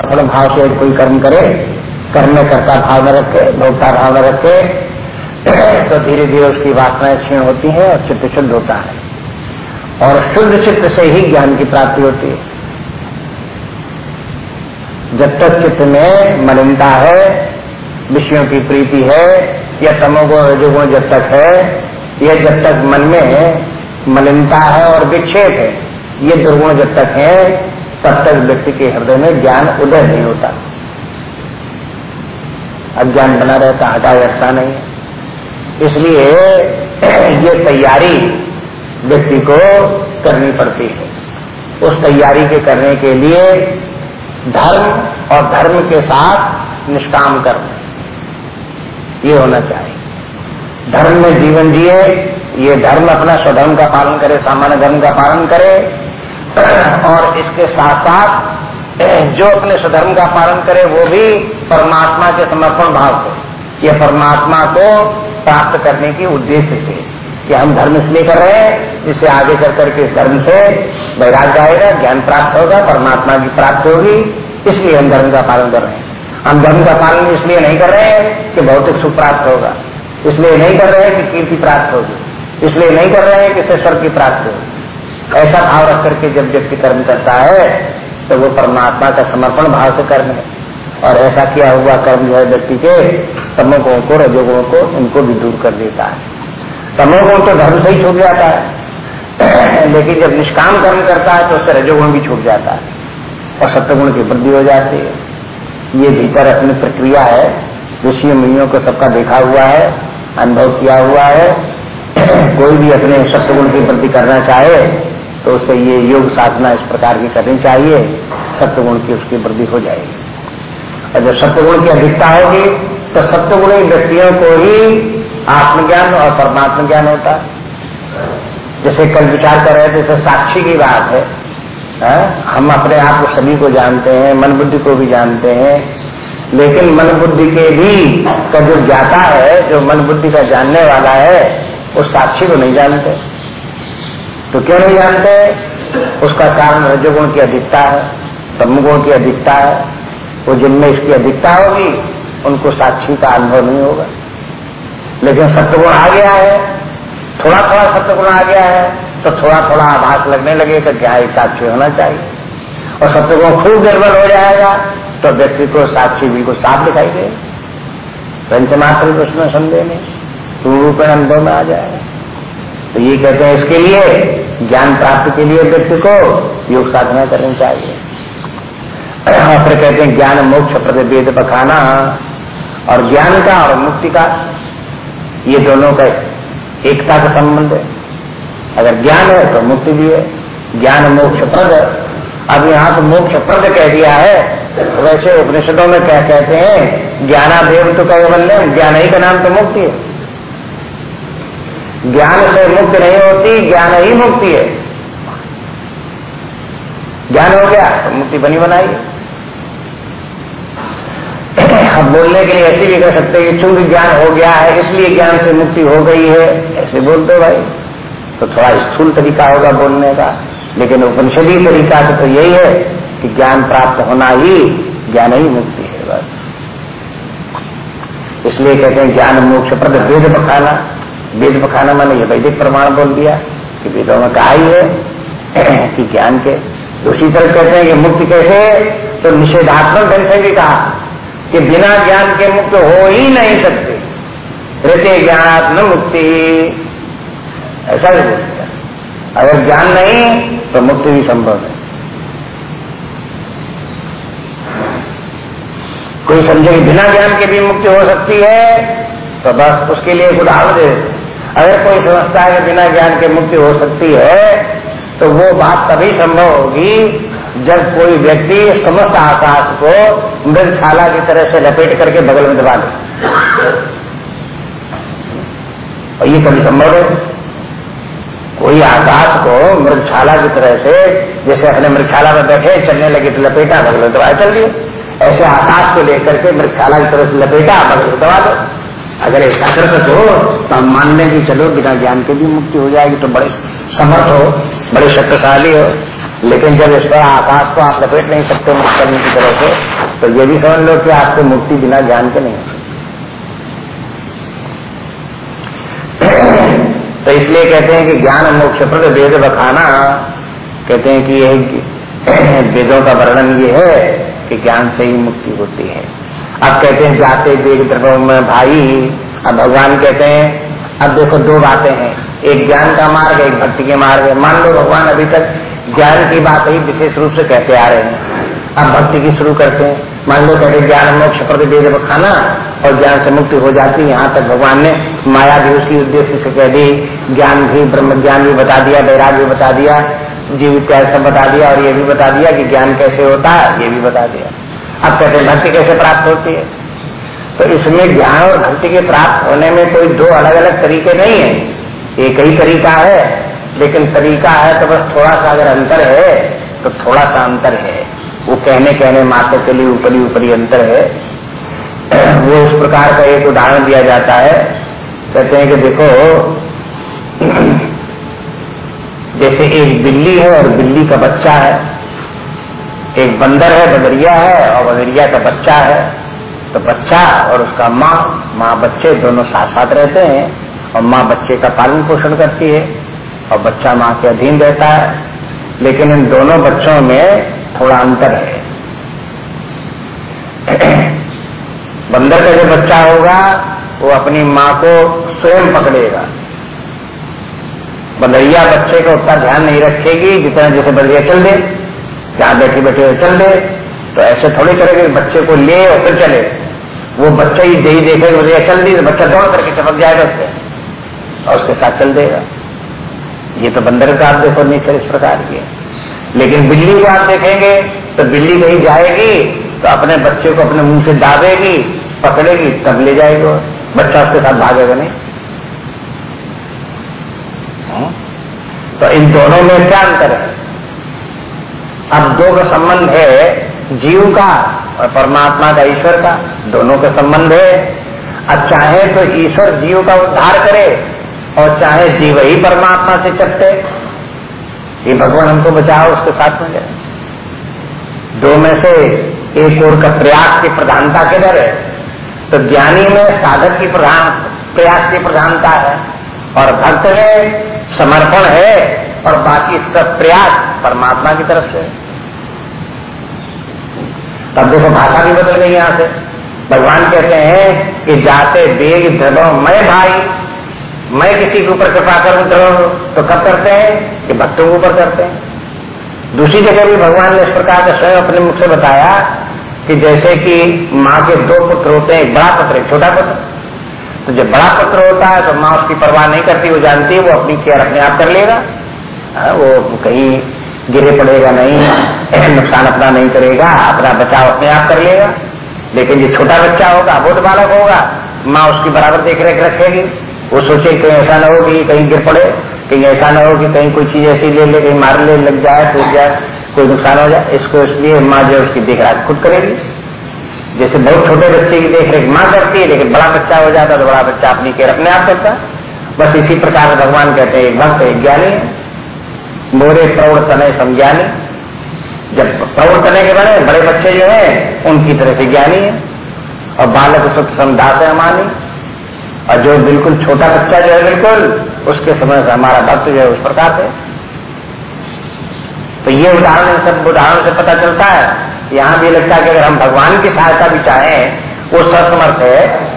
समर्पण भाव से कोई कर्म करे, कर्म करता भाव न रखे, भोक्ता भाव न रखे तो धीरे धीरे उसकी वासनाएँ क्षीण होती हैं और चित्त शुद्ध होता है। और शुद्ध चित्त से ही ज्ञान की प्राप्ति होती है। जब तक चित्त में मलिनता है, विषयों की प्रीति है, या तमोगुण रजोगुण जब तक है, या जब तक मन में मलिनता है और विक्षेप है, ये दुर्गुण जब तक है तब तक व्यक्ति के हृदय में ज्ञान उदय नहीं होता। अज्ञान बना रहता, हटा रहता नहीं। इसलिए ये तैयारी व्यक्ति को करनी पड़ती है। उस तैयारी के करने के लिए धर्म और धर्म के साथ निष्काम कर्म, ये होना चाहिए। धर्म में जीवन जिए, ये धर्म अपना स्वधर्म का पालन करे, सामान्य धर्म का पालन करे इसके साथ साथ जो अपने स्वधर्म का पालन करे, वो भी परमात्मा के समर्पण भाव से। यह परमात्मा को प्राप्त करने की उद्देश्य से। कि हम धर्म इसलिए कर रहे हैं, जिससे आगे चल करके धर्म से वैराग्य आएगा, ज्ञान प्राप्त होगा, परमात्मा की प्राप्त होगी, इसलिए हम धर्म का पालन कर रहे हैं। हम धर्म का पालन इसलिए नहीं कर रहे हैं कि भौतिक सुख प्राप्त होगा। इसलिए नहीं कर रहे हैं कि कीर्ति प्राप्त होगी। इसलिए नहीं कर रहे हैं कि स्वर्ग की प्राप्त होगी। ऐसा भाव रख करके जब व्यक्ति कर्म करता है तो वो परमात्मा का समर्पण भाव से कर्म है। और ऐसा किया हुआ कर्म जो है व्यक्ति के तमोगुणों को, रजोगुणों को, उनको भी दूर कर देता है। तमोगुण तो धर्म से ही छूट जाता है। लेकिन जब निष्काम कर्म करता है तो उससे रजोगुण भी छूट जाता है। और सत्यगुण की वृद्धि हो जाती है। ये भीतर अपनी प्रक्रिया है। ऋषि मुनियों को सबका देखा हुआ है, अनुभव किया हुआ है। कोई भी अपने सत्यगुण की वृद्धि करना चाहे तो उसे ये योग साधना इस प्रकार की करनी चाहिए सत्यगुण की उसकी वृद्धि हो जाएगी और जब सत्यगुण की अधिकता होगी तो सत्यगुणी व्यक्तियों को ही आत्मज्ञान और परमात्म ज्ञान होता जैसे कल विचार कर रहे थे तो साक्षी की बात है है? हम अपने आप को सभी को जानते हैं, मन बुद्धि को भी जानते हैं, लेकिन मन बुद्धि के भी का जो ज्ञाता है, जो मन बुद्धि का जानने वाला है, वो साक्षी को नहीं जानते तो क्यों नहीं जानते? उसका कारण रजोगुण की अधिकता है तमगुण की अधिकता है। वो जिनमें इसकी अधिकता होगी, उनको साक्षी का अनुभव नहीं होगा। लेकिन सत्यगुण आ गया है। थोड़ा थोड़ा सत्यगुण आ गया है तो थोड़ा थोड़ा आभास लगने लगेगा क्या एक साक्षी होना चाहिए। और सत्यगुण खूब निर्बल हो जाएगा तो व्यक्ति को साक्षी बिल्कुल साफ़ दिखाई दे। पंचमात्र उसमें संदेह नहीं पूर्ण रूप अनुभव में आ जाएगा। तो ये कहते हैं, इसके लिए ज्ञान प्राप्ति के लिए व्यक्ति को योग साधना करनी चाहिए। फिर कहते हैं, ज्ञान, मोक्ष प्रतिवेद बखाना और ज्ञान का और मुक्ति का, ये दोनों का एकता का संबंध है। अगर ज्ञान है तो मुक्ति भी है, ज्ञान, मोक्ष प्रद अब यहाँ तो मोक्ष प्रद कह दिया है, वैसे उपनिषदों में क्या कहते हैं ज्ञानादेव तो कैवल्य ज्ञान ही का नाम तो मुक्ति है। ज्ञान से मुक्त नहीं होती ज्ञान ही मुक्ति है। ज्ञान हो गया तो मुक्ति बनी बनाई। अब बोलने के लिए ऐसे भी कह सकते हैं कि चूँकि ज्ञान हो गया है इसलिए ज्ञान से मुक्ति हो गई है ऐसे बोलते भाई। तो थोड़ा स्थूल तरीका होगा बोलने का लेकिन उपनिषदी तरीका तो, तो यही है कि ज्ञान प्राप्त होना ही ज्ञान ही मुक्ति है बस। इसलिए कहते हैं ज्ञान मोक्ष प्रद वेद बखाना वेद बखाना मैंने ये वैदिक प्रमाण बोल दिया कि वेदों में कहा ही है कि ज्ञान के दूसरी तरफ़ कहते हैं कि मुक्ति कैसे तो निषेधात्मक ढंग से भी कहा कि बिना ज्ञान के मुक्त हो ही नहीं सकते। रहते ज्ञान मुक्ति। ऐसा भी बोल दिया। अगर ज्ञान नहीं तो मुक्ति भी संभव है कोई समझे बिना ज्ञान के भी मुक्ति हो सकती है तो बस उसके लिए एक उदाहरण दे अगर कोई समझता है कि बिना ज्ञान के मुक्ति हो सकती है तो वो बात तभी संभव होगी जब कोई व्यक्ति समस्त आकाश को मृगछाला की तरह से लपेट करके बगल में दबा दे और ये कभी संभव है? कोई आकाश को मृगछाला की तरह से, जैसे अपने मृगशाला में बैठे, चलने लगे तो लपेटा, बगल में दबा, चल दिए। ऐसे आकाश को लेकर के मृगशाला की तरह से लपेटा, बगल में दबा दो। अगर ऐसा कर सको तो हम मान लें कि चलो, बिना ज्ञान के भी मुक्ति हो जाएगी तो बड़े समर्थ हो, बड़े शक्तिशाली हो। लेकिन जब इस पर आकाश को आप लपेट नहीं सकते मुक्त करने की तरह से तो ये भी समझ लो कि आपको मुक्ति बिना ज्ञान के नहीं तो इसलिए कहते हैं कि ज्ञान मोक्ष प्रद वेद बखाना। कहते हैं कि वेदों का वर्णन ये है कि ज्ञान से ही मुक्ति होती है। अब कहते हैं, जाते वेद द्रव में, भाई, अब भगवान कहते हैं, अब देखो दो बातें हैं। एक ज्ञान का मार्ग, एक भक्ति के मार्ग है। मान लो भगवान अभी तक ज्ञान की बात ही विशेष रूप से कहते आ रहे हैं। अब भक्ति की शुरू करते हैं। मान लो कहते ज्ञान मोक्ष प्रति वेद खाना और ज्ञान से मुक्ति हो जाती है यहाँ तक भगवान ने माया भी उसी उद्देश्य से कह दी। ज्ञान भी, ब्रह्म ज्ञान भी बता दिया वैराग भी बता दिया, जीव इत्यादि बता दिया और ये भी बता दिया कि ज्ञान कैसे होता है ये भी बता दिया। अब कहते भक्ति कैसे प्राप्त होती है? तो इसमें ज्ञान और भक्ति के प्राप्त होने में कोई दो अलग अलग तरीके नहीं है। एक ही तरीका है, लेकिन तरीका है तो बस थोड़ा सा अगर अंतर है तो थोड़ा सा अंतर है। वो कहने कहने मात्र के लिए ऊपरी ऊपरी अंतर है। वो इस प्रकार का एक उदाहरण दिया जाता है। कहते हैं कि देखो, जैसे एक बिल्ली है और बिल्ली का बच्चा है। एक बंदर है, बदरिया है और बदरिया का बच्चा है। तो बच्चा और उसका माँ माँ बच्चे दोनों साथ साथ रहते हैं और माँ बच्चे का पालन पोषण करती है और बच्चा माँ के अधीन रहता है। लेकिन इन दोनों बच्चों में थोड़ा अंतर है। बंदर का जो बच्चा होगा, वो अपनी माँ को स्वयं पकड़ेगा। बंदरिया बच्चे का उतना ध्यान नहीं रखेगी जितना जैसे बंदरिया चल दे। जहाँ बैठी बैठे चल दे तो ऐसे थोड़ी करेंगे, बच्चे को ले और फिर चले। वो बच्चा ही दे ही देखेगा बंदरिया चल दी तो बच्चा दौड़ करके चपक जाएगा उससे। और उसके साथ चल देगा। ये तो बंदर का आप देखो, नेचर इस प्रकार की है। लेकिन बिल्ली को आप देखेंगे तो बिल्ली कहीं जाएगी तो अपने बच्चे को अपने मुँह से दाबेगी, पकड़ेगी, तब ले जाएगी बच्चा उसके साथ भागेगा नहीं। हाँ? तो इन दोनों में क्या अंतर है? अब दो का संबंध है जीव का और परमात्मा का ईश्वर का। दोनों का संबंध है। अब चाहे तो ईश्वर जीव का उद्धार करे और चाहे जीव ही परमात्मा से चपटे ये भगवान हमको बचाओ, उसके साथ में जाए। दो में से एक और का प्रयास की प्रधानता किधर है? तो ज्ञानी में साधक की प्रधान, प्रयास की प्रधानता है। और भक्त में समर्पण है, और बाकी सब प्रयास परमात्मा की तरफ़ से। तब देखो भाषा भी बदल गई यहाँ से। भगवान कहते हैं कि जाते बेग द्रव मैं भाई मैं किसी के ऊपर कृपा करूँ तो, तो कब करते हैं? कि भक्तों के ऊपर करते हैं। दूसरी जगह भी भगवान ने इस प्रकार का स्वयं अपने मुख से बताया कि जैसे कि माँ के दो पुत्र होते हैं एक बड़ा पुत्र एक छोटा पुत्र। तो जब बड़ा पुत्र होता है तो माँ उसकी परवाह नहीं करती वो जानती है वो अपनी केयर अपने आप कर लेगा। हाँ, वो कहीं गिरे पड़ेगा नहीं नुकसान अपना नहीं करेगा, अपना बचाव अपने आप कर लेगा। लेकिन जो छोटा बच्चा होगा वो तो बालक होगा, माँ उसकी बराबर देख रेख रखेगी। वो सोचे कहीं ऐसा ना हो कि कहीं गिर पड़े, कहीं ऐसा ना हो कि कहीं कोई चीज़ ऐसी ले ले, कहीं मार ले, लग जाए, टूट जाए, कोई नुकसान हो जाए। इसको इसलिए माँ जो उसकी देख रेख खुद करेगी। जैसे बहुत छोटे बच्चे की देख रेख माँ करती है, लेकिन बड़ा बच्चा हो जाता तो बड़ा बच्चा अपनी केयर अपने आप करता बस इसी प्रकार भगवान कहते हैं, एक भक्त, एक ज्ञानी है। मोरे प्रौढ़ तनय समज्ञानी जब प्रौढ़ तनय के बड़े बड़े बच्चे जो है, उनकी तरह से ज्ञानी है। और बालक सुख समझाते अमानी और जो बिल्कुल छोटा बच्चा जो है बिल्कुल, उसके समय से हमारा भक्त जो है उस प्रकार से। तो ये उदाहरण सब उदाहरण से पता चलता है। यहाँ भी लगता है कि अगर हम भगवान की सहायता भी चाहें, वो सर्वसमर्थ है।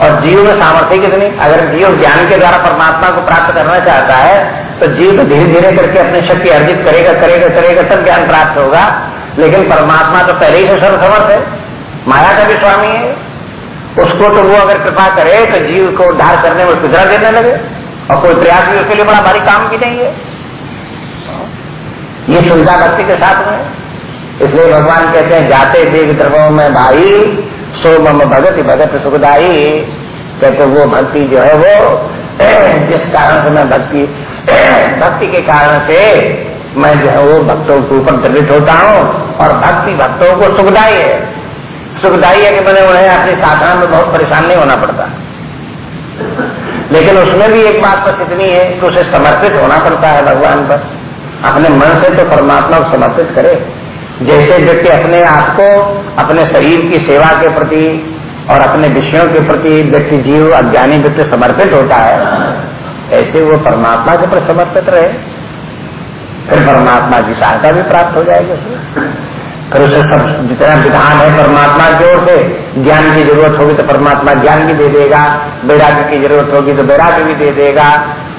और जीव में सामर्थ्य कितनी? अगर जीव ज्ञान के द्वारा परमात्मा को प्राप्त करना चाहता है तो जीव तो धीरे धीरे करके अपनी शक्ति अर्जित करेगा करेगा करेगा, तब ज्ञान प्राप्त होगा। लेकिन परमात्मा तो पहले ही से सर्वसमर्थ है। माया का भी स्वामी है। उसको तो वो अगर कृपा करे तो जीव को उद्धार करने में सुधरा देने लगे। और कोई प्रयास भी उसके लिए बड़ा भारी काम भी नहीं है। ये सुविधा भक्ति के साथ में इसलिए भगवान कहते हैं, जाते देव द्रवों में भाई सो मम भगत भगत सुखदाई कहते वो भक्ति जो है वो, जिस कारण से मैं भक्ति भक्ति के कारण से मैं जो है वो भक्तों के ऊपर द्रवित होता हूँ और भक्ति भक्तों को सुखदाई है। सुखदायी है कि मैंने उन्हें अपनी साधना में बहुत परेशान नहीं होना पड़ता। लेकिन उसमें भी एक बात बस इतनी है कि उसे समर्पित होना पड़ता है भगवान पर। अपने मन से तो परमात्मा को समर्पित करे। जैसे व्यक्ति अपने आप को अपने शरीर की सेवा के प्रति और अपने विषयों के प्रति व्यक्ति जीव, अज्ञानी व्यक्ति समर्पित होता है, ऐसे वो परमात्मा के प्रति समर्पित रहे। फिर परमात्मा की सहायता भी प्राप्त हो जाएगी फिर उसे सब जितना विधान है परमात्मा की ओर से, ज्ञान की ज़रूरत होगी तो परमात्मा ज्ञान भी दे देगा, वैराग्य की ज़रूरत होगी तो वैराग्य भी दे देगा,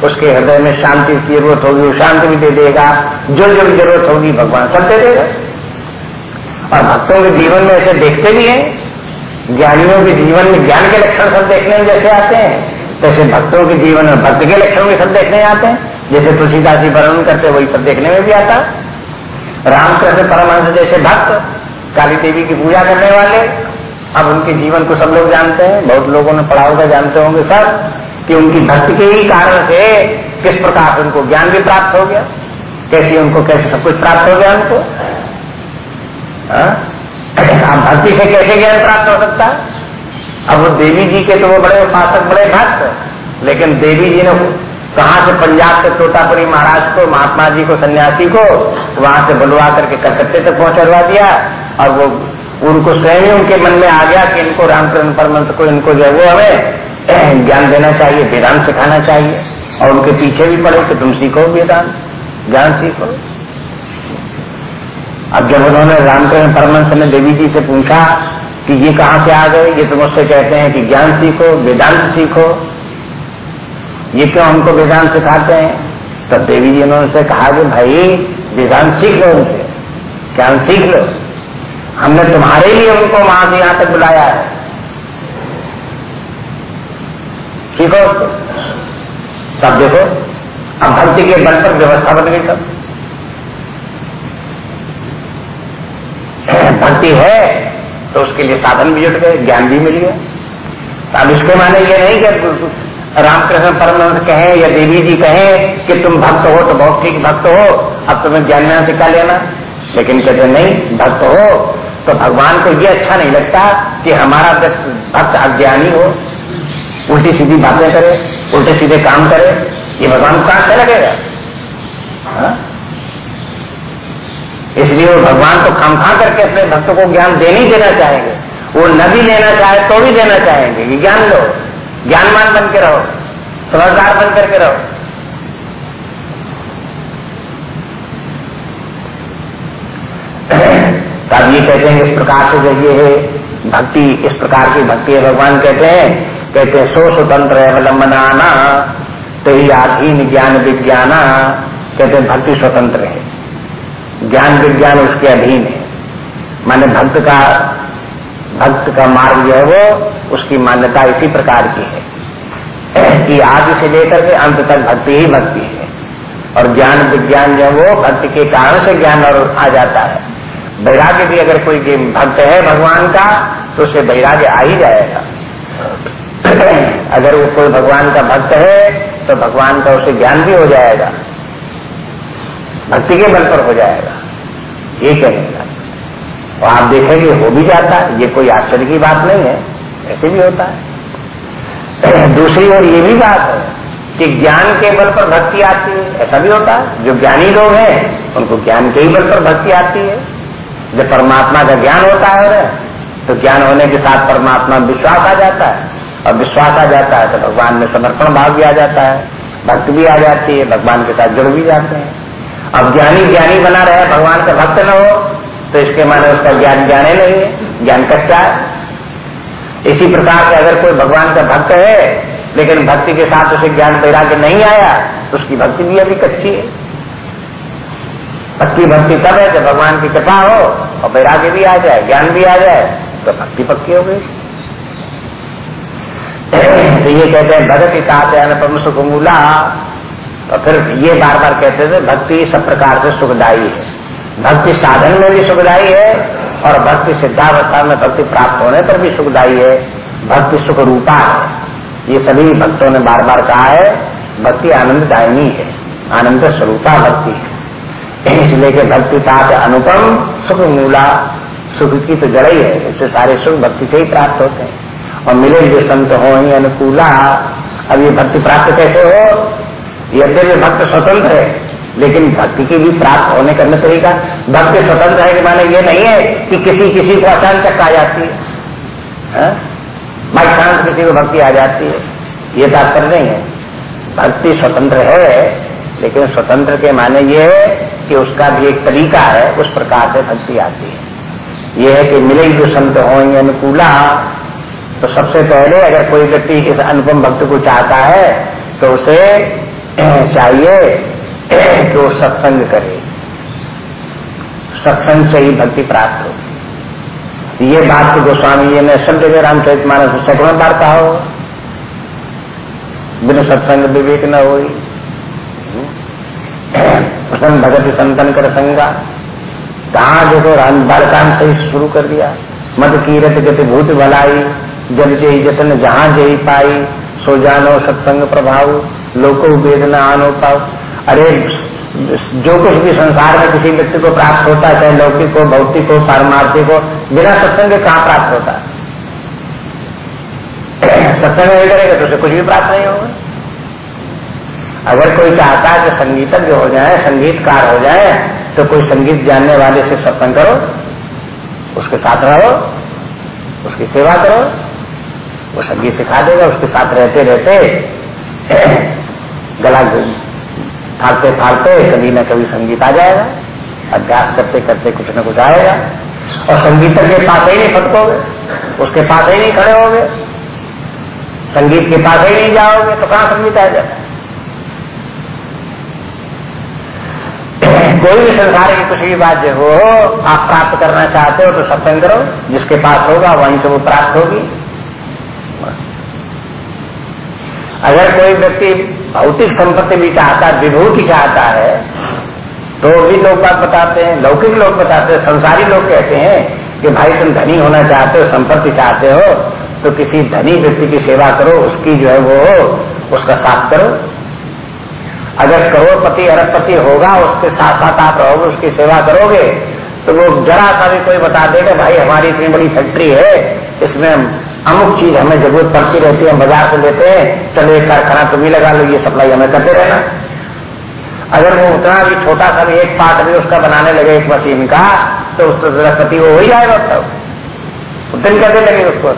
उसके हृदय में शांति की ज़रूरत होगी वो शांति भी दे देगा जो जो भी ज़रूरत होगी भगवान सब दे देगा। और भक्तों के जीवन में ऐसे देखते भी हैं, ज्ञानियों के जीवन में ज्ञान के लक्षण सब देखने में जैसे आते हैं जैसे भक्तों के जीवन में भक्त के लक्षण भी सब देखने आते हैं, जैसे तुलसीदास जी वर्णन करते वही सब देखने में भी आता। रामकृष्ण परमहंस जैसे भक्त, काली देवी की पूजा करने वाले, अब उनके जीवन को सब लोग जानते हैं, बहुत लोगों ने पढ़ा होगा जानते होंगे सर, कि उनकी भक्ति के ही कारण से किस प्रकार उनको ज्ञान भी प्राप्त हो गया, कैसे उनको, कैसे सब कुछ प्राप्त हो गया उनको। हाँ? अब भक्ति से कैसे ज्ञान प्राप्त हो सकता है? अब वो देवी जी के तो वो बड़े उपासक, बड़े भक्त लेकिन देवी जी ने कहा से पंजाब के तोतापुरी महाराज को, महात्मा जी को, सन्यासी को, वहाँ से बुलवा करके कलकत्ते तक पहुंचवा दिया और वो उनको स्वयं ही उनके मन में आ गया कि इनको रामकृष्ण परमंत को, इनको जो वो हमें ज्ञान देना चाहिए, वेदांत सिखाना चाहिए। और उनके पीछे भी पड़े कि तुम सीखो वेदांत, ज्ञान सीखो। अब जब उन्होंने रामकृष्ण परमंश ने देवी जी से पूछा कि ये कहाँ से आ गए, ये तुम उससे कहते हैं कि ज्ञान सीखो, वेदांत सीखो। ये क्यों हमको वेदांत सिखाते हैं? तब देवी जी ने उनसे कहा कि भाई, वेदांत सीख लो उनसे। ज्ञान सीख लो। हमने तुम्हारे लिए उनको वहाँ से यहाँ तक बुलाया है। सीखो उसको। सब देखो, अब भक्ति के बल पर व्यवस्था बन गई सब। भक्ति है तो उसके लिए साधन भी जुट गए, ज्ञान भी मिल गया। अब इसके माने ये नहीं कि रामकृष्ण परमहंस कहे या देवी जी कहे कि तुम भक्त हो तो बहुत ठीक भक्त हो, अब तुम्हें ज्ञान में सिखा लेना? लेकिन कहते नहीं, भक्त हो। तो भगवान को ये अच्छा नहीं लगता कि हमारा भक्त अज्ञानी हो। उल्टी सीधी बातें करे, उल्टे सीधे काम करे, ये भगवान को कहाँ लगेगा? हाँ? इसलिए वो भगवान को खाम खा करके अपने भक्तों को ज्ञान देने ही देना चाहेंगे। वो न भी लेना चाहे तो भी देना चाहेंगे। कि ज्ञान लो। ज्ञानवान बन के रहो। समझदार बन करके रहो। तब ये कहते हैं इस प्रकार से जो ये है भक्ति, इस प्रकार की भक्ति है, भगवान कहते हैं कहते हैं, सो स्वतंत्र है अवलंबनाना तो ही आधीन ज्ञान विज्ञाना। कहते हैं, भक्ति स्वतंत्र है। ज्ञान विज्ञान उसके अधीन है। माने भक्त का भक्त का मार्ग जो है वो उसकी मान्यता इसी प्रकार की है। कि आदि से लेकर के अंत तक भक्ति ही भक्ति है और ज्ञान विज्ञान जो है वो भक्ति के कारण से ज्ञान और आ जाता है। वैराग्य भी अगर कोई भक्त है भगवान का तो उसे वैराग्य आ ही जाएगा। अगर वो कोई भगवान का भक्त है तो भगवान का उसे ज्ञान भी हो जाएगा। भक्ति के बल पर हो जाएगा। ये कहने और आप देखेंगे हो भी जाता है। ये कोई आश्चर्य की बात नहीं है। ऐसे भी होता है। दूसरी ओर ये भी बात है कि ज्ञान के बल पर भक्ति आती है। ऐसा भी होता है। जो ज्ञानी लोग हैं, उनको ज्ञान के ही बल पर भक्ति आती है। जब परमात्मा का ज्ञान होता है तो ज्ञान होने के साथ परमात्मा विश्वास आ जाता है। और विश्वास आ जाता है तो भगवान में समर्पण भाव भी आ जाता है। भक्ति भी आ जाती है। भगवान के साथ जुड़ भी जाते हैं। अब ज्ञानी ज्ञानी बना रहे, भगवान का भक्त न हो तो इसके माने उसका ज्ञान ज्ञाने नहीं है ज्ञान कच्चा है इसी प्रकार से अगर कोई भगवान का भक्त है, लेकिन भक्ति के साथ उसे ज्ञान वैराग्य नहीं आया तो उसकी भक्ति भी अभी कच्ची है। पक्की भक्ति तब है जब भगवान की कृपा हो, और वैराग्य भी आ जाए, ज्ञान भी आ जाए तो भक्ति पक्की हो गई। तो ये कहते हैं, भगत के साथ अनुपम सुख मूला तो फिर ये बार बार कहते थे, भक्ति सब प्रकार से सुखदायी है। भक्ति साधन में भी सुखदायी है और भक्ति सिद्धावस्था में भक्ति प्राप्त होने पर भी सुखदायी है। भक्ति सुख रूपा है। ये सभी भक्तों ने बार बार कहा है, भक्ति आनंददायिनी है। आनंद स्वरूपा भक्ति है। इसलिए कि भक्ति का अनुपम, सुख मूला, सुख की तो जड़ ही है इससे सारे सुख भक्ति से ही प्राप्त होते हैं। और मिले जो संत हो ही अनुकूला। अब ये भक्ति प्राप्त कैसे हो? यद्यपि भक्त स्वतंत्र है। लेकिन भक्ति की भी प्राप्त होने का तरीका भक्ति स्वतंत्र है कि माने ये नहीं है कि किसी किसी को अचानक आ जाती है। बाई हाँ? चांस किसी को भक्ति आ जाती है। ये तात्पर्य नहीं है। भक्ति स्वतंत्र है, लेकिन स्वतंत्र के माने ये है कि उसका भी एक तरीका है, उस प्रकार से भक्ति आती है। ये है कि मिले जो संत हो अनुकूला तो सबसे पहले अगर कोई व्यक्ति इस अनुपम भक्त को चाहता है तो उसे चाहिए कि वो सत्संग करे। सत्संग से ही भक्ति प्राप्त हो। ये बात तो गोस्वामी जी ने सब जगह रामचरित मानस सैकड़ों बार कहा हो। बिना सत्संग विवेक न हो प्रसन्न भगत संतन कर संगा। कहा देखो बालकान से ही शुरू कर दिया। मद कीरत गति भूत भलाई जब जय जतन जहाँ जय पाई, सो जानो सत्संग प्रभाव लोको वेदना आनो पाओ अरे, जो कुछ भी संसार में किसी व्यक्ति को प्राप्त होता है, चाहे लौकिक हो, भौतिक हो, पारमार्थिक हो, बिना सत्संग के कहाँ प्राप्त होता है? सत्संग नहीं करेगा तो उसे कुछ भी प्राप्त नहीं होगा। अगर कोई चाहता है कि संगीतज्ञ हो जाए, संगीतकार हो जाए तो कोई संगीत जानने वाले से सत्संग करो, उसके साथ रहो, उसकी सेवा करो, वो संगीत सिखा देगा, उसके साथ रहते रहते गला फाड़ते फाड़ते कभी न कभी संगीत आ जाएगा। अभ्यास करते करते कुछ न कुछ आएगा। और संगीत के पास ही नहीं फटकोगे। उसके पास ही नहीं खड़े होगे। संगीत के पास ही नहीं जाओगे तो कहाँ संगीत आ जाए कोई भी संसार की कुछ भी बात जो हो, आप प्राप्त करना चाहते हो तो सत्संग करो। जिसके पास होगा वहीं से वो प्राप्त होगी। अगर कोई व्यक्ति भौतिक संपत्ति भी चाहता है, विभूति चाहता है तो भी लोग बात बताते हैं, लौकिक लोग बताते हैं, संसारी लोग कहते हैं कि भाई तुम धनी होना चाहते हो, संपत्ति चाहते हो तो किसी धनी व्यक्ति की सेवा करो, उसकी जो है वो, उसका साथ करो। अगर करोड़पति, अरबपति होगा, उसके साथ साथ आप रहोगे, उसकी सेवा करोगे तो वो जरा सा भी कोई बता देगा भाई हमारी इतनी बड़ी फैक्ट्री है, इसमें अमुक चीज़ हमें ज़रूरत पड़ती रहती है बाज़ार से लेते हैं, चलो एक कारखाना तुम ही लगा लो, ये सप्लाई हमें करते रहना। अगर वो उतना भी छोटा सा भी एक पार्ट भी उसका बनाने लगे एक मशीन का तो उस रसपति वो हो ही जाएगा तब उतनी करने लगे उसको।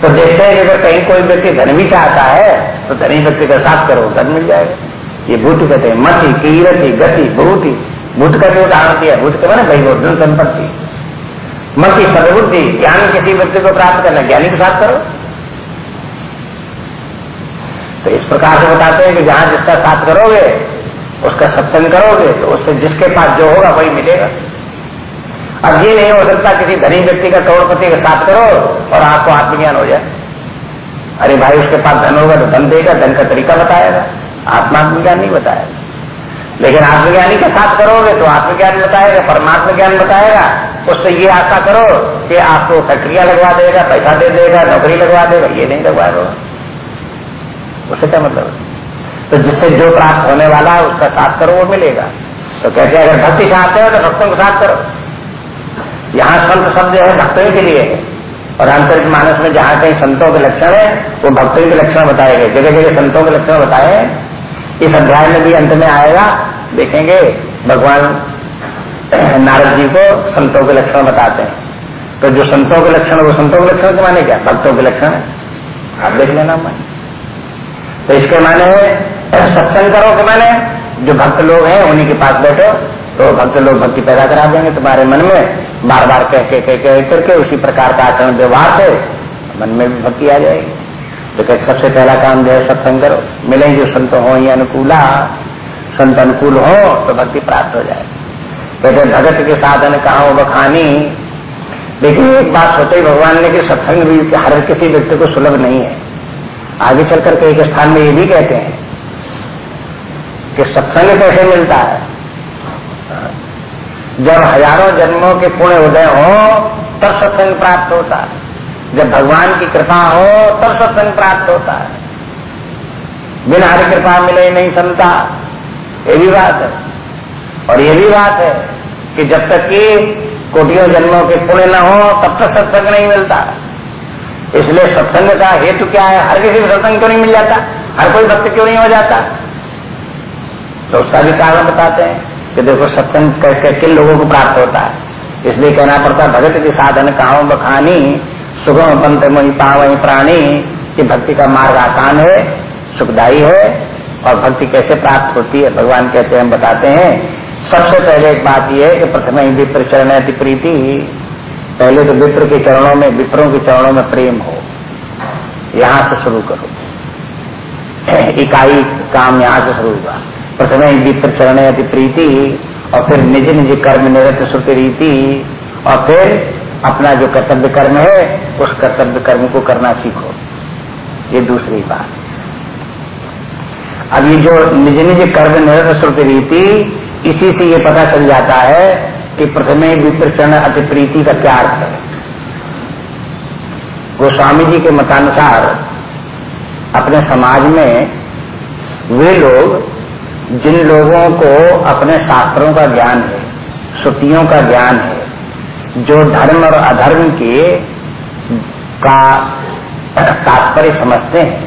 तो देखते हैं अगर कहीं कोई व्यक्ति धन भी चाहता है तो धनी व्यक्ति का साथ करो, धन मिल जाएगा। ये भूत कहते हैं, मति, कीरति, गति, भूति। भूत का जो उदाहरण दिया भूत के मैंने भाई धन संपत्ति की सदबुद्धि, ज्ञान किसी व्यक्ति को प्राप्त करना, ज्ञानी के साथ करो। तो इस प्रकार से बताते हैं कि जहाँ जिसका साथ करोगे, उसका सत्संग करोगे तो उससे जिसके पास जो होगा, वही मिलेगा। अब ये नहीं हो सकता किसी धनी व्यक्ति का करोड़पति का साथ करो और आपको आत्मज्ञान हो जाए। अरे भाई, उसके पास धन होगा तो धन देगा, धन का तरीका बताएगा। आत्मात्मज्ञान नहीं बताएगा लेकिन आत्मज्ञानी के साथ करोगे तो आत्मज्ञान बताएगा, परमात्मा ज्ञान बताएगा, उससे ये आशा करो कि आपको फैक्ट्रिया लगवा देगा, पैसा दे देगा, नौकरी लगवा देगा, ये नहीं लगवा दो उससे क्या मतलब? तो जिससे जो प्राप्त होने वाला है, उसका साथ करो, वो मिलेगा। तो कहते हैं, अगर भक्ति चाहते हो तो भक्तों के साथ करो। यहाँ संत शब्द है, भक्तों के लिए। है और आंतरिक मानस में जहाँ कहीं संतों के लक्षण है, वो भक्तों के लक्षण बताए गए। जगह जगह संतों के लक्षण बताए। इस अध्याय में भी अंत में आएगा, देखेंगे। भगवान नारद जी को संतों के लक्षण बताते हैं। तो जो संतों के लक्षण, वो संतों के लक्षण के माने क्या? भक्तों के लक्षण है। आप देख लेना माने। तो इसके माने, सत्संग करो के माने, जो भक्त लोग हैं, उन्हीं के पास बैठो। तो भक्त लोग भक्ति पैदा करा देंगे तुम्हारे मन में। बार बार कह के कह करके उसी प्रकार का आचरण व्यवहार से मन में भी भक्ति आ जाएगी। तो कहते सबसे पहला काम जो है, सत्संग करो। मिले जो संत हो, या अनुकूला संत अनुकूल हो तो भक्ति प्राप्त हो जाए। कहते भगत के साधन कहा बखानी लेकिन एक बात होते ही भगवान ने कि सत्संग भी हर किसी व्यक्ति को सुलभ नहीं है। आगे चलकर के एक स्थान में ये भी कहते हैं कि सत्संग कैसे मिलता है? जब हज़ारों जन्मों के पुण्य उदय हो, तब सत्संग प्राप्त होता है। जब भगवान की कृपा हो, तब सत्संग प्राप्त होता है। बिना हरि कृपा मिले नहीं संता ये भी बात है। और ये भी बात है कि जब तक कि कोटियों जन्मों के पुण्य न हो, तब तक सत्संग नहीं मिलता। इसलिए सत्संग का हेतु क्या है? हर किसी को सत्संग क्यों नहीं मिल जाता? हर कोई भक्त क्यों नहीं हो जाता? तो उसका भी कारण बताते हैं कि देखो, सत्संग किन लोगों को प्राप्त होता है। इसलिए कहना पड़ता है, भगत के साधन कहा बखानी सुगम पंत मोही पावही प्राणी, ये भक्ति का मार्ग आसान है, सुखदायी है, और भक्ति कैसे प्राप्त होती है, भगवान कहते हैं बताते हैं। सबसे पहले एक बात यह है कि प्रथम ही विप्र चरण अति प्रीति पहले तो विप्र के चरणों में, विप्रों के चरणों में प्रेम हो। यहाँ से शुरू करो। इकाई काम यहाँ से शुरू हुआ। प्रथम ही विप्र चरण अति प्रीति और फिर निज निज कर्म निरत श्रुति रीति और फिर अपना जो कर्तव्य कर्म है, उस कर्तव्य कर्म को करना सीखो। ये दूसरी बात। अब ये जो निज निज कर्म निरत श्रुति रीति, इसी से ये पता चल जाता है कि प्रथमे विप्रचरण अति प्रीति का क्या अर्थ है। गोस्वामी जी के मतानुसार अपने समाज में वे लोग, जिन लोगों को अपने शास्त्रों का ज्ञान है, श्रुतियों का ज्ञान है जो धर्म और अधर्म के का तात्पर्य समझते हैं,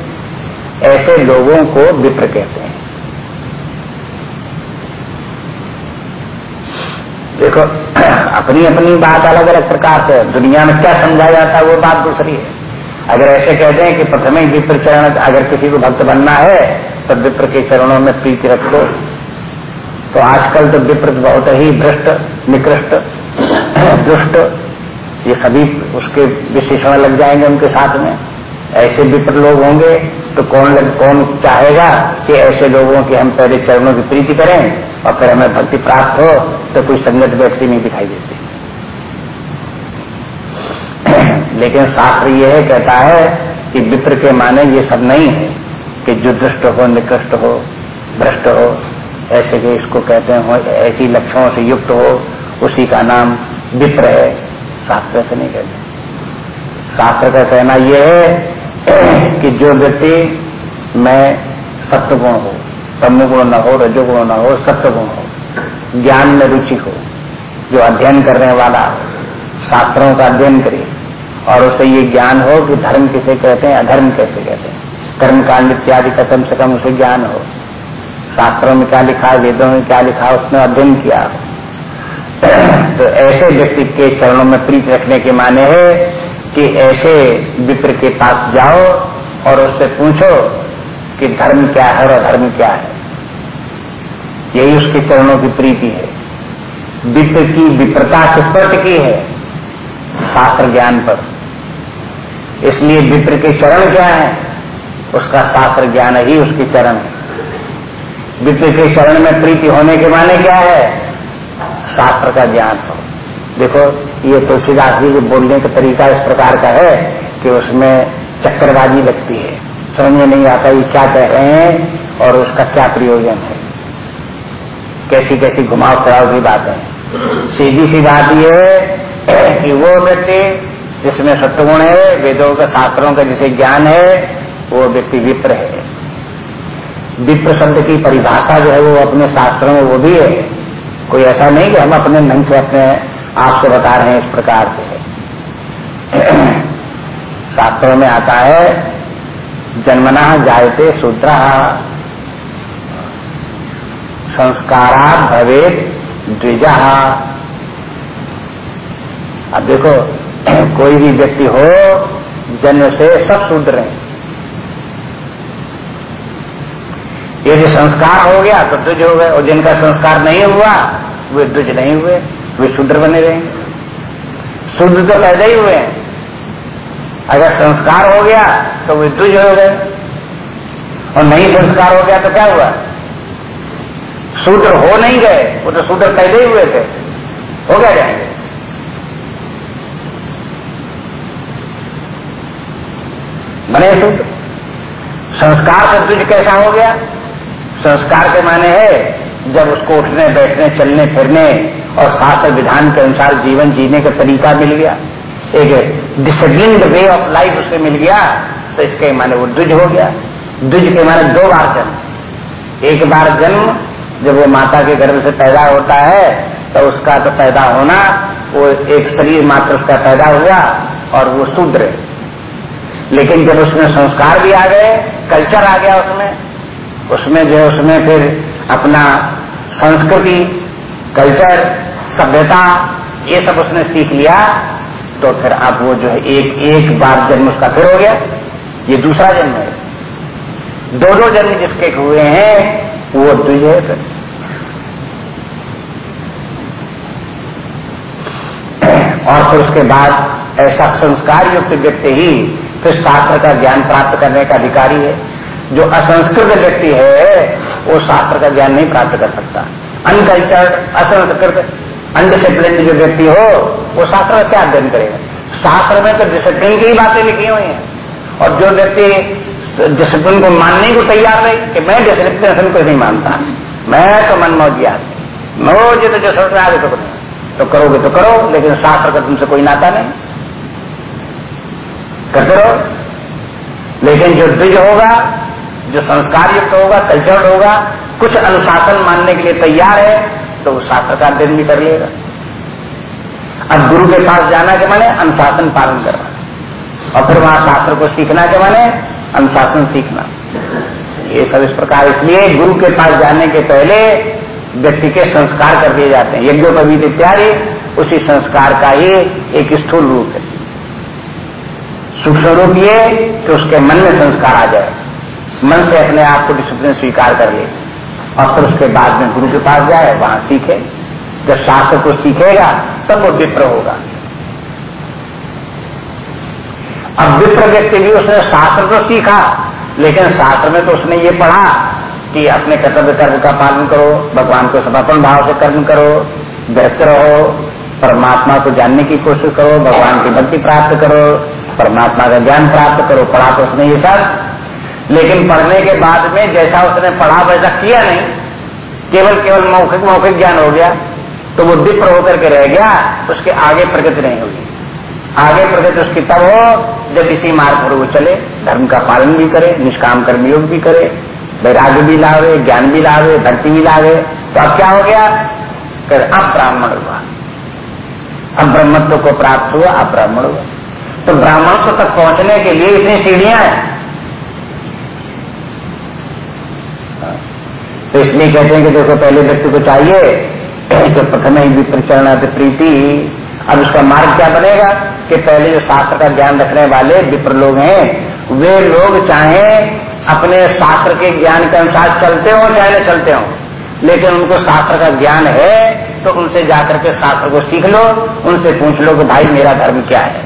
ऐसे लोगों को विप्र कहते हैं। देखो, अपनी अपनी बात अलग अलग प्रकार से, दुनिया में क्या समझा जाता है वो बात दूसरी है। अगर ऐसे कहते हैं कि प्रथम ही विप्र चरण, अगर किसी को भक्त बनना है तो विप्र के चरणों में प्रीति रख दो। तो आजकल तो विप्र बहुत ही भ्रष्ट, निकृष्ट दुष्ट ये सभी उसके विशेषण लग जाएँगे उनके साथ में। ऐसे विप्र लोग होंगे तो कौन लग, कौन चाहेगा कि ऐसे लोगों की हम पहले चरणों की प्रीति करें और फिर हमें भक्ति प्राप्त हो तो कोई संगत व्यक्ति नहीं दिखाई देती। लेकिन शास्त्र ये है कहता है कि विप्र के माने ये सब नहीं है कि जो दुष्ट हो निकृष्ट हो भ्रष्ट हो ऐसे के इसको कहते हो ऐसी लक्षणों से युक्त हो उसी का नाम विप्र है शास्त्र से नहीं कहते। शास्त्र का कहना यह है कि जो व्यक्ति में सत्वगुण हो तमुगुण न हो, रजोगुण न हो, सत्वगुण हो, ज्ञान में रुचि हो, जो अध्ययन करने वाला शास्त्रों का अध्ययन करे, और उसे ये ज्ञान हो कि धर्म किसे कहते हैं, अधर्म कैसे कहते हैं। कर्म कांड इत्यादि का कम से कम उसे ज्ञान हो। शास्त्रों में क्या लिखा, वेदों में क्या लिखा, उसने अध्ययन किया। तो ऐसे व्यक्ति के चरणों में प्रीत रखने के माने है कि ऐसे विप्र के पास जाओ और उससे पूछो कि धर्म क्या है और अधर्म क्या है। यही उसके चरणों की प्रीति है। विप्र की विप्रता किस पर टिकी है शास्त्र ज्ञान पर। इसलिए विप्र के चरण क्या है उसका शास्त्र ज्ञान ही उसके चरण है। विप्र के चरण में प्रीति होने के माने क्या है? शास्त्र का ज्ञान हो। देखो, ये तुलसीदास जी के बोलने का तरीका इस प्रकार का है कि उसमें चक्करबाजी लगती है। समझ में नहीं आता ये क्या कह रहे हैं और उसका क्या प्रयोजन है। कैसी कैसी घुमाव फिराव की बात है। सीधी सी बात यह है कि वो व्यक्ति जिसमें सत्वगुण है, वेदों का, शास्त्रों का जिसे ज्ञान है, वो व्यक्ति विप्र है। विप्र शब्द की परिभाषा जो है वो अपने शास्त्रों में वो भी है। कोई ऐसा नहीं कि हम अपने मन से अपने आपको बता रहे हैं इस प्रकार से। शास्त्रों में आता है, जन्मना जायते शूद्र। संस्कारा भवे द्विजा। अब देखो, कोई भी व्यक्ति हो, जन्म से सब शूद्र हैं। यदि संस्कार हो गया तो द्विज हो गए, और जिनका संस्कार नहीं हुआ, वे द्विज नहीं हुए, वे शूद्र बने रहेंगे। शूद्र तो पैदा ही हुए हैं। अगर संस्कार हो गया तो वे द्विज हो गए। और नहीं संस्कार हो गया तो क्या हुआ? शूद्र हो नहीं गए, वो तो शूद्र पैदा ही हुए थे। हो गया जाएँगे बने शूद्र। संस्कार से द्विज कैसा हो गया? संस्कार के माने है, जब उसको उठने, बैठने, चलने, फिरने और शास्त्र विधान के अनुसार जीवन जीने का तरीका मिल गया। एक डिसिप्लिन वे ऑफ़ लाइफ उसे मिल गया तो इसके माने वो द्विज हो गया। द्विज के माने दो बार जन्म। एक बार जन्म, जब वो माता के गर्भ से पैदा होता है तो उसका तो पैदा होना, वो एक शरीर मात्र उसका पैदा हुआ और वो शूद्र लेकिन जब उसमें संस्कार भी आ गए कल्चर आ गया उसमें उसमें जो उसमें फिर अपना संस्कृति कल्चर सभ्यता, ये सब उसने सीख लिया तो फिर अब वो जो है एक एक बार जन्म उसका फिर हो गया। ये दूसरा जन्म है। दो दो जन्म जिसके हुए हैं, वो द्विज है फिर। और फिर उसके बाद ऐसा संस्कार युक्त व्यक्ति ही फिर शास्त्र का ज्ञान प्राप्त करने का अधिकारी है। जो असंस्कृत व्यक्ति है, वो शास्त्र का ज्ञान नहीं प्राप्त कर सकता। अनकल्चर्ड असंस्कृत अनडिसिप्लिन जो व्यक्ति हो, वो शास्त्र का क्या अध्ययन करेगा? शास्त्र में तो डिसिप्लिन की ही बातें लिखी हुई हैं। और जो व्यक्ति डिसिप्लिन को मानने को तैयार रहे कि मैं डिसिप्लिन को नहीं मानता। मैं तो मन मौजिया मौज तो जो सोच रहा है तो तो करोगे तो करो, लेकिन शास्त्र का तुमसे कोई नाता नहीं। करते रहो। लेकिन जो द्विज होगा जो संस्कार युक्त होगा कल्चर्ड होगा, कुछ अनुशासन मानने के लिए तैयार है तो वो शास्त्र का अध्ययन भी कर लेगा। अब गुरु के पास जाना के माने अनुशासन पालन करना। और फिर वहाँ शास्त्र को सीखना के माने अनुशासन सीखना। ये सब इस प्रकार इसलिए गुरु के पास जाने के पहले व्यक्ति के संस्कार कर दिए जाते हैं। यज्ञोपवीत इत्यादि उसी संस्कार का ही एक स्थूल रूप है। सूक्ष्म रूप ये कि उसके मन में संस्कार आ जाए। मन से अपने आप को डिसिप्लिन स्वीकार कर ले। और फिर उसके बाद में गुरु के पास जाए, वहाँ सीखे। जब शास्त्र को सीखेगा, तब वो विप्र होगा। अब विप्र व्यक्ति भी उसने शास्त्र तो सीखा, लेकिन शास्त्र में तो उसने ये पढ़ा कि अपने कर्तव्य कर्म का पालन करो, भगवान को समर्पण भाव से कर्म करो व्यक्त रहो, परमात्मा को जानने की कोशिश करो, भगवान की भक्ति प्राप्त करो, परमात्मा का ज्ञान प्राप्त करो, पढ़ा तो उसने ये सब। लेकिन पढ़ने के बाद में जैसा उसने पढ़ा, वैसा किया नहीं। केवल केवल मौखिक मौखिक ज्ञान हो गया तो वो विप्र होकर के रह गया, उसके आगे प्रगति नहीं होगी। आगे प्रगति उसकी तब हो, जब इसी मार्ग पर वो चले। धर्म का पालन भी करे, निष्काम कर्मयोग भी करे, वैराग्य भी लावे, ज्ञान भी लावे, भक्ति भी लावे। तो अब क्या हो गया? कर अब ब्राह्मण हुआ। अब ब्रह्मत्व को प्राप्त हुआ, अब ब्राह्मण हुआ। तो ब्राह्मणत्व तक पहुँचने के लिए इतनी सीढ़ियाँ हैं। तो इसलिए कहते हैं कि देखो पहले व्यक्ति को चाहिए तो प्रथम ही विप्रचरण प्रीति अब उसका मार्ग क्या बनेगा? कि पहले जो शास्त्र का ज्ञान रखने वाले विप्र लोग हैं, वे लोग चाहे अपने शास्त्र के ज्ञान के अनुसार चलते हो चाहे न चलते हो। लेकिन उनको शास्त्र का ज्ञान है तो उनसे जाकर के शास्त्र को सीख लो, उनसे पूछ लो कि भाई, मेरा धर्म क्या है?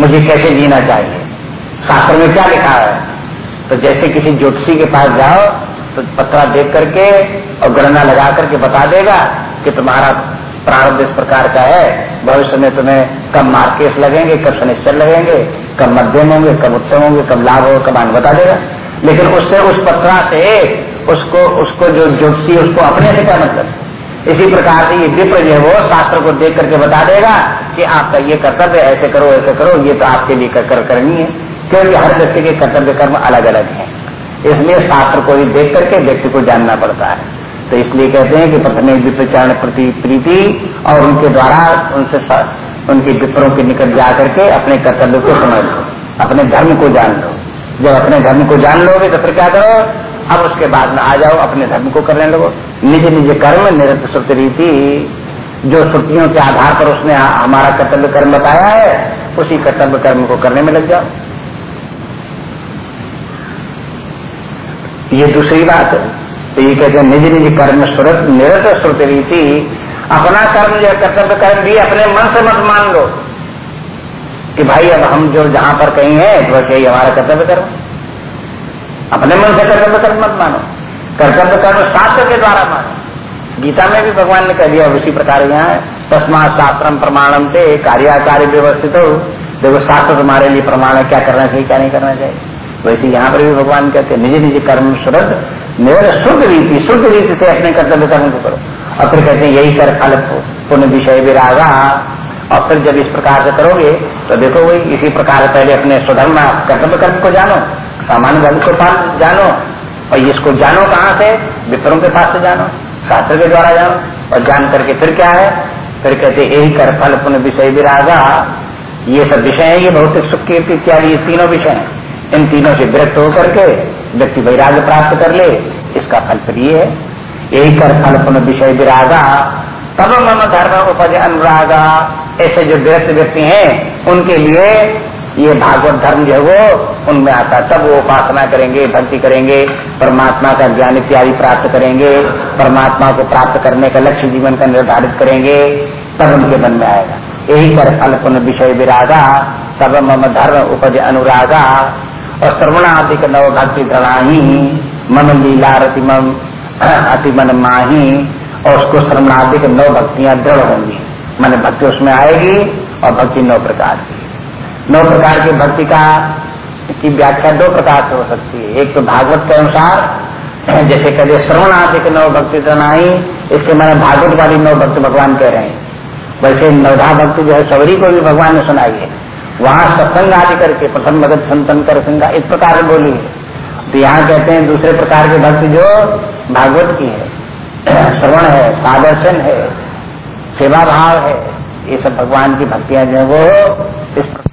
मुझे कैसे जीना चाहिए? शास्त्र में क्या लिखा है? तो जैसे किसी ज्योतिषी के पास जाओ तो पत्रा देख करके और गणना लगा करके बता देगा कि तुम्हारा प्रारंभ इस प्रकार का है। भविष्य में तुम्हें कब मार्केस लगेंगे, कब शनिश्चर लगेंगे, कब मध्यम होंगे, कब उत्तम होंगे, कब लाभ होगा, कब आन बता देगा। लेकिन उससे, उस पत्रा से, उसको उसको जो ज्योतिषी उसको अपने से क्या मतलब? इसी प्रकार से ये विप्र जो है वो शास्त्र को देख करके बता देगा कि आपका ये कर्तव्य ऐसे करो ऐसे करो, ये तो आपके लिए कर करनी है। क्योंकि हर व्यक्ति के कर्तव्य कर्म अलग अलग हैं। इसलिए शास्त्र को ही देख करके व्यक्ति को जानना पड़ता है। तो इसलिए कहते हैं कि प्रथम विप्रचारण प्रति प्रीति और उनके द्वारा उनसे उनके विप्रों के निकट जा करके अपने कर्तव्य को समझ लो, अपने धर्म को जान लो। जब अपने धर्म को जान लोगे तो फिर क्या करो? अब उसके बाद में आ जाओ, अपने धर्म को करने लगो। निज निज कर्म, निरत श्रुति रीति, जो श्रुतियों के आधार पर उसने हमारा कर्तव्य कर्म बताया है, उसी कर्तव्य कर्म को करने में लग जाओ। ये दूसरी बात। है तो ये कहते हैं, निज निज कर्म सुरत निरत श्रुति रीति, अपना कर्म जो कर्तव्य कर्म भी अपने मन से मत मान लो। कि भाई, अब हम जो जहाँ पर कहीं है तो वैसे ही हमारा कर्तव्य कर्म। अपने मन से कर्तव्य कर्म मत मानो। कर्तव्य कर्म शास्त्र के द्वारा मानो। गीता में भी भगवान ने कह दिया उसी प्रकार यहाँ तस्मात शास्त्रम प्रमाणम थे कार्याचार्य व्यवस्थित। हो देखो, शास्त्र तुम्हारे लिए प्रमाण है, क्या करना चाहिए, क्या नहीं करना चाहिए। वैसे यहाँ पर भी भगवान कहते हैं निज निज कर्म शुद्ध मेरे शुद्ध रीति शुद्ध रीति से अपने कर्तव्य कर्म को करो। और फिर कहते हैं, यही कर फल पुण्य विषय विरागा और फिर जब इस प्रकार से करोगे तो देखो वही, इसी प्रकार पहले अपने स्वधर्म, कर्तव्य कर्म को जानो, सामान्य धर्म को जानो। और इसको जानो कहाँ से? विप्रों के पास से जानो, शास्त्र के द्वारा जानो। और जान करके फिर क्या है? फिर कहते यही कर फल, पुण्य विषय विरागा ये सब विषय है, ये भौतिक सुख कीर्ति इत्यादि, ये तीनों विषय हैं। इन तीनों से विरक्त होकर के व्यक्ति वैराग्य प्राप्त कर ले, इसका फल प्रिय है। यही कर फल पुनः विषय विरागा, तब मम धर्म उपज अनुरागा। ऐसे जो विरक्त व्यक्ति हैं, उनके लिए ये भागवत धर्म जो है वो, उनमें आता तब वो उपासना करेंगे, भक्ति करेंगे, परमात्मा का ज्ञान इत्यादि प्राप्त करेंगे, परमात्मा को प्राप्त करने का लक्ष्य जीवन का निर्धारित करेंगे, तब उनके मन में आएगा। यही कर फल पुनः विषय विरागा, तब मम धर्म उपज अनुरागा और श्रवणादिक नव भक्ति दृढ़ाही मन लीला रतिमम अतिमन माही, और उसको श्रवणादिक नौ भक्तियाँ दृढ़ होंगी। मन भक्ति उसमें आएगी और भक्ति नौ प्रकार की। नौ प्रकार की भक्ति का की व्याख्या दो प्रकार से हो सकती है। एक तो भागवत के अनुसार, जैसे कहते श्रवण आदि के नौ भक्ति तनाई इसके मैंने भागवत वाली नौ भक्ति भगवान कह रहे हैं। वैसे नवधा भक्ति जो है सबरी को भी भगवान ने सुनाई है। वहाँ सत्संग आदि करके, प्रथम भगत संतन कर संगा, इस प्रकार से बोली है। तो यहाँ कहते हैं, दूसरे प्रकार के भक्त जो भागवत की है। श्रवण है सादर्शन है सेवा भाव है, ये सब भगवान की भक्तियाँ जो है, वो इस प्रकार